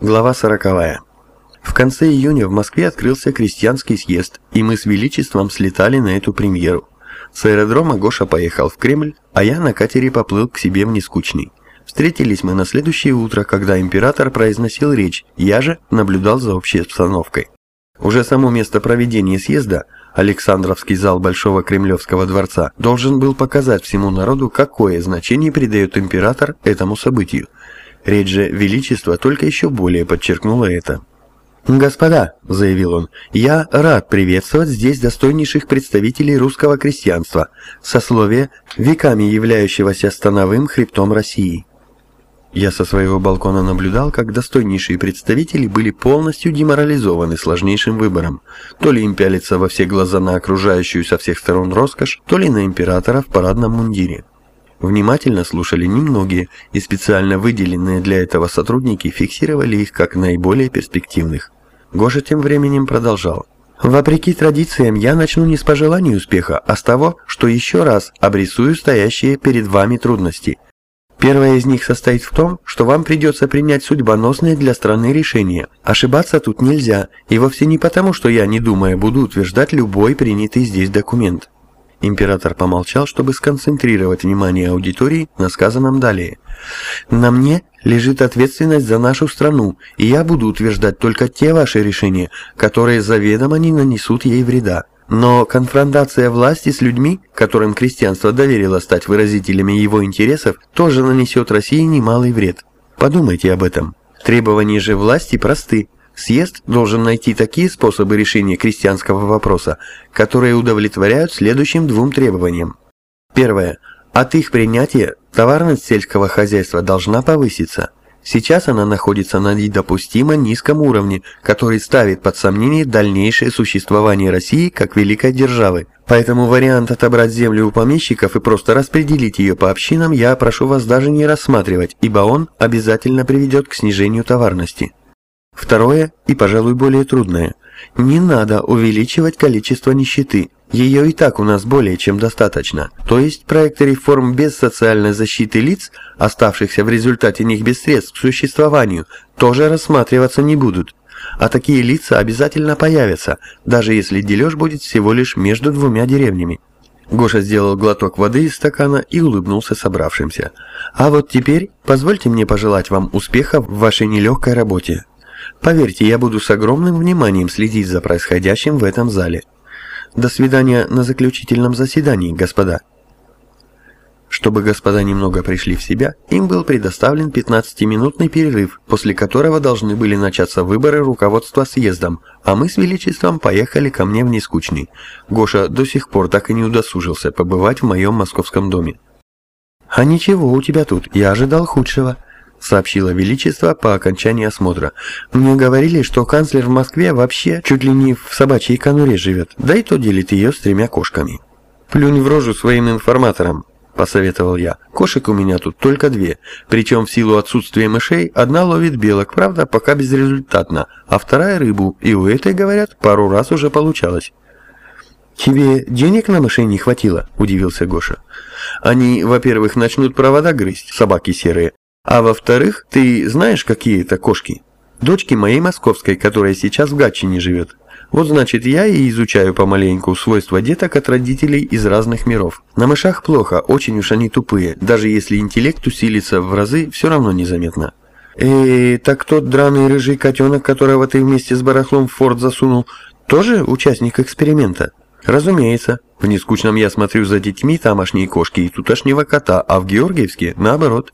Глава сороковая. В конце июня в Москве открылся крестьянский съезд, и мы с Величеством слетали на эту премьеру. С аэродрома Гоша поехал в Кремль, а я на катере поплыл к себе в Нескучный. Встретились мы на следующее утро, когда император произносил речь, я же наблюдал за общей обстановкой. Уже само место проведения съезда, Александровский зал Большого Кремлевского дворца, должен был показать всему народу, какое значение придает император этому событию. Речь же Величества только еще более подчеркнула это. «Господа», — заявил он, — «я рад приветствовать здесь достойнейших представителей русского крестьянства, сословия, веками являющегося становым хребтом России». Я со своего балкона наблюдал, как достойнейшие представители были полностью деморализованы сложнейшим выбором. То ли им пялиться во все глаза на окружающую со всех сторон роскошь, то ли на императора в парадном мундире. Внимательно слушали немногие, и специально выделенные для этого сотрудники фиксировали их как наиболее перспективных. Гоша тем временем продолжал. «Вопреки традициям я начну не с пожеланий успеха, а с того, что еще раз обрисую стоящие перед вами трудности. Первая из них состоит в том, что вам придется принять судьбоносные для страны решения. Ошибаться тут нельзя, и вовсе не потому, что я, не думая, буду утверждать любой принятый здесь документ. Император помолчал, чтобы сконцентрировать внимание аудитории на сказанном далее. «На мне лежит ответственность за нашу страну, и я буду утверждать только те ваши решения, которые заведомо не нанесут ей вреда. Но конфронтация власти с людьми, которым крестьянство доверило стать выразителями его интересов, тоже нанесет России немалый вред. Подумайте об этом. Требования же власти просты Съезд должен найти такие способы решения крестьянского вопроса, которые удовлетворяют следующим двум требованиям. Первое. От их принятия товарность сельского хозяйства должна повыситься. Сейчас она находится на недопустимо низком уровне, который ставит под сомнение дальнейшее существование России как великой державы. Поэтому вариант отобрать землю у помещиков и просто распределить ее по общинам я прошу вас даже не рассматривать, ибо он обязательно приведет к снижению товарности. Второе, и, пожалуй, более трудное. Не надо увеличивать количество нищеты. Ее и так у нас более чем достаточно. То есть проекты реформ без социальной защиты лиц, оставшихся в результате них без средств к существованию, тоже рассматриваться не будут. А такие лица обязательно появятся, даже если дележ будет всего лишь между двумя деревнями. Гоша сделал глоток воды из стакана и улыбнулся собравшимся. «А вот теперь позвольте мне пожелать вам успеха в вашей нелегкой работе. Поверьте, я буду с огромным вниманием следить за происходящим в этом зале. До свидания на заключительном заседании, господа. Чтобы господа немного пришли в себя, им был предоставлен 15-минутный перерыв, после которого должны были начаться выборы руководства съездом, а мы с Величеством поехали ко мне в Нескучный. Гоша до сих пор так и не удосужился побывать в моем московском доме. «А ничего у тебя тут, я ожидал худшего», — сообщила Величество по окончании осмотра. «Мне говорили, что канцлер в Москве вообще чуть ли не в собачьей конуре живет, да и то делит ее с тремя кошками». «Плюнь в рожу своим информаторам», — посоветовал я. «Кошек у меня тут только две, причем в силу отсутствия мышей одна ловит белок, правда, пока безрезультатно, а вторая рыбу, и у этой, говорят, пару раз уже получалось». «Тебе денег на мышей не хватило?» – удивился Гоша. «Они, во-первых, начнут провода грызть, собаки серые, а во-вторых, ты знаешь, какие это кошки? Дочки моей московской, которая сейчас в Гатчине живет. Вот значит, я и изучаю помаленьку свойства деток от родителей из разных миров. На мышах плохо, очень уж они тупые. Даже если интеллект усилится в разы, все равно незаметно. Эй, так тот драный рыжий котенок, которого ты вместе с барахлом в форт засунул, тоже участник эксперимента? Разумеется. В нескучном я смотрю за детьми тамошней кошки и тутошнего кота, а в Георгиевске наоборот.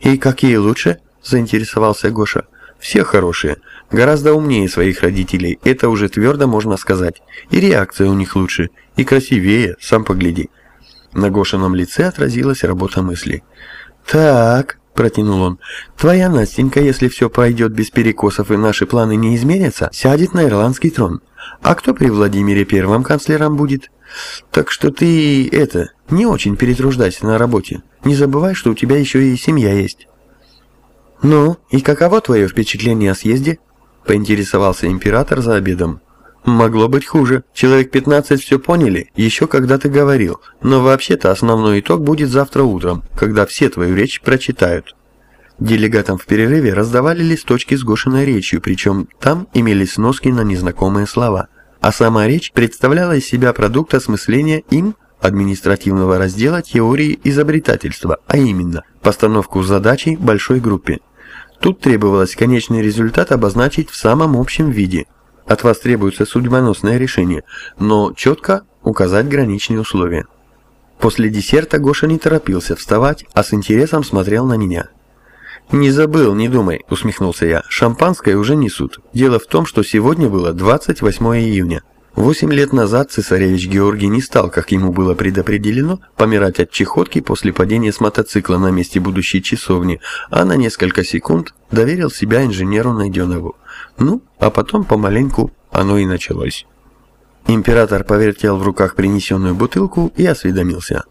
«И какие лучше?» – заинтересовался Гоша. «Все хорошие. Гораздо умнее своих родителей, это уже твердо можно сказать. И реакция у них лучше, и красивее, сам погляди». На Гошином лице отразилась работа мысли. «Так», – протянул он, – «твоя Настенька, если все пройдет без перекосов и наши планы не изменятся, сядет на ирландский трон. А кто при Владимире Первом канцлером будет? Так что ты, это, не очень перетруждайся на работе. Не забывай, что у тебя еще и семья есть. Ну, и каково твое впечатление о съезде? Поинтересовался император за обедом. Могло быть хуже. Человек 15 все поняли, еще когда ты говорил. Но вообще-то основной итог будет завтра утром, когда все твою речь прочитают. Делегатам в перерыве раздавали листочки с Гошиной речью, причем там имелись сноски на незнакомые слова. А сама речь представляла из себя продукт осмысления им административного раздела теории изобретательства, а именно постановку задачей большой группе. Тут требовалось конечный результат обозначить в самом общем виде. От вас требуется судьбоносное решение, но четко указать граничные условия. После десерта Гоша не торопился вставать, а с интересом смотрел на меня. «Не забыл, не думай», — усмехнулся я. «Шампанское уже несут. Дело в том, что сегодня было 28 июня. Восемь лет назад цесаревич Георгий не стал, как ему было предопределено, помирать от чехотки после падения с мотоцикла на месте будущей часовни, а на несколько секунд доверил себя инженеру Найденову. Ну, а потом помаленьку оно и началось. Император повертел в руках принесенную бутылку и осведомился.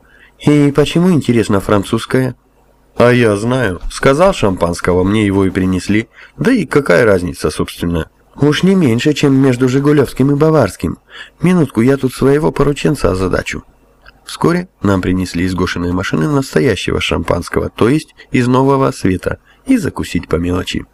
«И почему, интересно, французская?» «А я знаю. Сказал шампанского, мне его и принесли. Да и какая разница, собственно?» «Уж не меньше, чем между Жигулевским и Баварским. Минутку, я тут своего порученца озадачу». Вскоре нам принесли из Гошиной машины настоящего шампанского, то есть из нового света, и закусить по мелочи.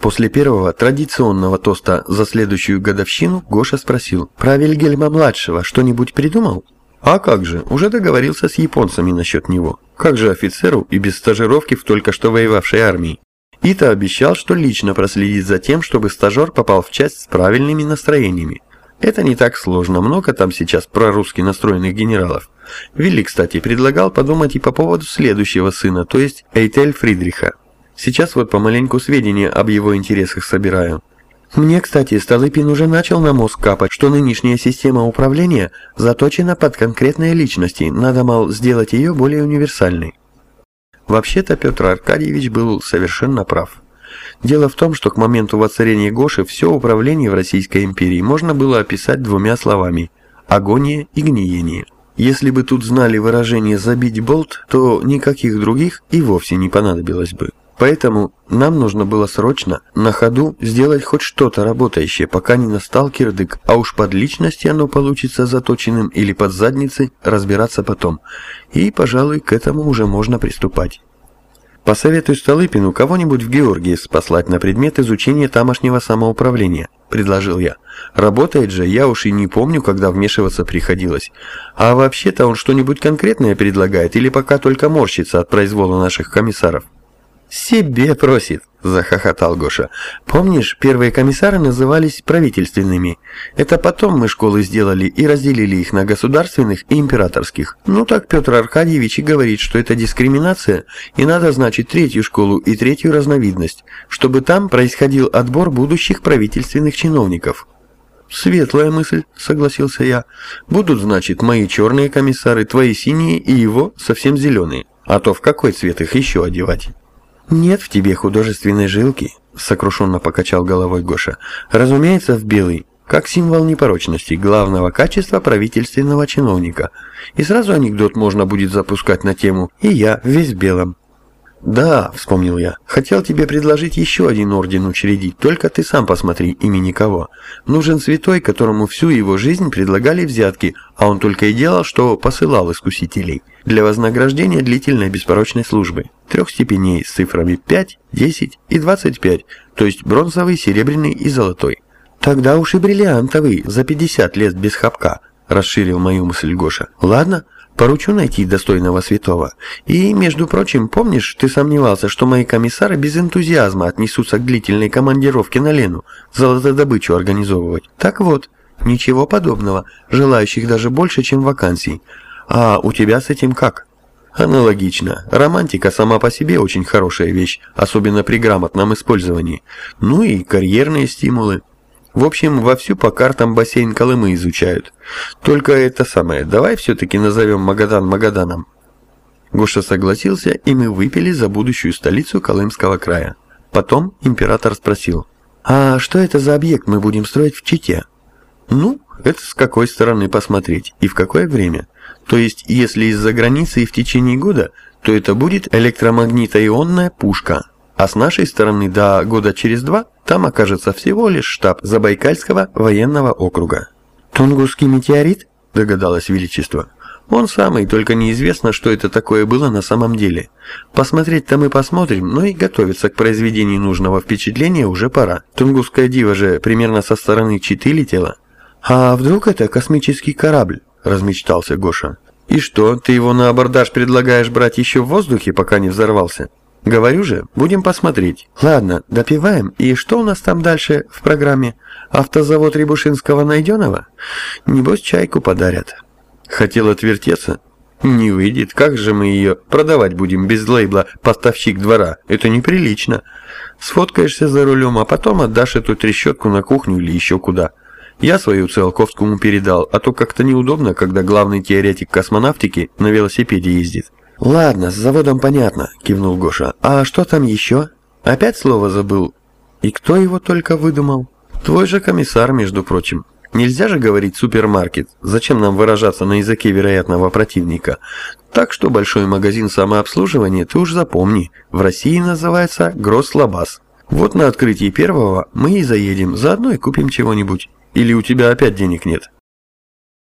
После первого традиционного тоста за следующую годовщину Гоша спросил, «Про Вильгельма-младшего что-нибудь придумал?» А как же, уже договорился с японцами насчет него. Как же офицеру и без стажировки в только что воевавшей армии? Ита обещал, что лично проследит за тем, чтобы стажер попал в часть с правильными настроениями. Это не так сложно, много там сейчас прорусски настроенных генералов. Вилли, кстати, предлагал подумать и по поводу следующего сына, то есть Эйтель Фридриха. Сейчас вот помаленьку сведения об его интересах собираю. Мне, кстати, Столыпин уже начал на мозг капать, что нынешняя система управления заточена под конкретные личности, надо, мол, сделать ее более универсальной. Вообще-то Петр Аркадьевич был совершенно прав. Дело в том, что к моменту воцарения Гоши все управление в Российской империи можно было описать двумя словами – агония и гниение. Если бы тут знали выражение «забить болт», то никаких других и вовсе не понадобилось бы. Поэтому нам нужно было срочно, на ходу, сделать хоть что-то работающее, пока не настал кирдык, а уж под личности оно получится заточенным или под задницей, разбираться потом. И, пожалуй, к этому уже можно приступать. Посоветуй Столыпину кого-нибудь в Георгиевск послать на предмет изучения тамошнего самоуправления, предложил я. Работает же, я уж и не помню, когда вмешиваться приходилось. А вообще-то он что-нибудь конкретное предлагает или пока только морщится от произвола наших комиссаров? «Себе просит», – захохотал Гоша. «Помнишь, первые комиссары назывались правительственными. Это потом мы школы сделали и разделили их на государственных и императорских. Ну так Петр Аркадьевич и говорит, что это дискриминация, и надо, значит, третью школу и третью разновидность, чтобы там происходил отбор будущих правительственных чиновников». «Светлая мысль», — согласился я. «Будут, значит, мои черные комиссары, твои синие и его совсем зеленые. А то в какой цвет их еще одевать?» «Нет в тебе художественной жилки», — сокрушенно покачал головой Гоша. «Разумеется, в белый, как символ непорочности, главного качества правительственного чиновника. И сразу анекдот можно будет запускать на тему «И я весь белом». «Да», — вспомнил я, — «хотел тебе предложить еще один орден учредить, только ты сам посмотри, имени кого. Нужен святой, которому всю его жизнь предлагали взятки, а он только и делал, что посылал искусителей, для вознаграждения длительной беспорочной службы. Трех степеней с цифрами 5, 10 и 25, то есть бронзовый, серебряный и золотой. Тогда уж и бриллиантовый, за 50 лет без хапка», — расширил мою мысль Гоша. «Ладно, Поручу найти достойного святого. И, между прочим, помнишь, ты сомневался, что мои комиссары без энтузиазма отнесутся к длительной командировке на Лену, золотодобычу организовывать? Так вот, ничего подобного, желающих даже больше, чем вакансий. А у тебя с этим как? Аналогично. Романтика сама по себе очень хорошая вещь, особенно при грамотном использовании. Ну и карьерные стимулы. В общем, вовсю по картам бассейн Колымы изучают. Только это самое, давай все-таки назовем Магадан Магаданом. Гоша согласился, и мы выпили за будущую столицу Колымского края. Потом император спросил, «А что это за объект мы будем строить в Чите?» «Ну, это с какой стороны посмотреть и в какое время. То есть, если из-за границы и в течение года, то это будет электромагнитоионная пушка, а с нашей стороны до года через два там окажется всего лишь штаб Забайкальского военного округа. «Тунгусский метеорит?» – догадалось Величество. Он самый, только неизвестно, что это такое было на самом деле. Посмотреть-то мы посмотрим, но и готовиться к произведению нужного впечатления уже пора. Тунгусская дива же примерно со стороны Читы летела. «А вдруг это космический корабль?» – размечтался Гоша. «И что, ты его на абордаж предлагаешь брать еще в воздухе, пока не взорвался?» «Говорю же, будем посмотреть. Ладно, допиваем. И что у нас там дальше в программе? Автозавод Рябушинского найденного? Небось, чайку подарят». Хотел отвертеться? Не выйдет, как же мы ее продавать будем без лейбла «Поставщик двора»? Это неприлично. Сфоткаешься за рулем, а потом отдашь эту трещотку на кухню или еще куда. Я свою Циолковскому передал, а то как-то неудобно, когда главный теоретик космонавтики на велосипеде ездит. «Ладно, с заводом понятно», — кивнул Гоша. «А что там еще? Опять слово забыл? И кто его только выдумал? Твой же комиссар, между прочим». Нельзя же говорить «супермаркет», зачем нам выражаться на языке вероятного противника. Так что большой магазин самообслуживания ты уж запомни, в России называется «Гросслабас». Вот на открытии первого мы и заедем, заодно и купим чего-нибудь. Или у тебя опять денег нет?